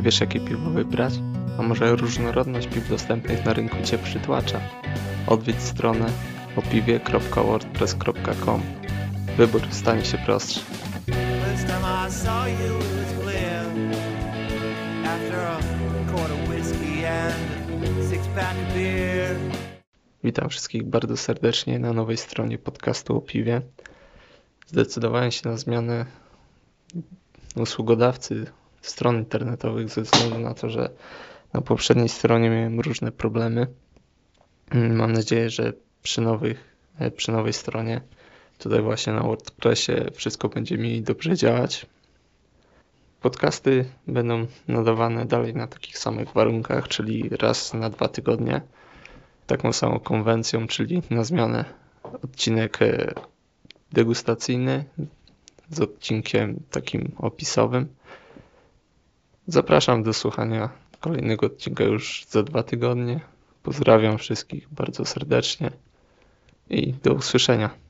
wiesz jakie piwo wybrać? A może różnorodność piw dostępnych na rynku Cię przytłacza? Odwiedź stronę opiwie.wordpress.com Wybór stanie się prostszy. Witam wszystkich bardzo serdecznie na nowej stronie podcastu o piwie. Zdecydowałem się na zmianę usługodawcy stron internetowych ze względu na to, że na poprzedniej stronie miałem różne problemy. Mam nadzieję, że przy, nowych, e, przy nowej stronie, tutaj właśnie na WordPressie, wszystko będzie mi dobrze działać. Podcasty będą nadawane dalej na takich samych warunkach, czyli raz na dwa tygodnie taką samą konwencją, czyli na zmianę odcinek e, degustacyjny z odcinkiem takim opisowym. Zapraszam do słuchania kolejnego odcinka już za dwa tygodnie. Pozdrawiam wszystkich bardzo serdecznie i do usłyszenia.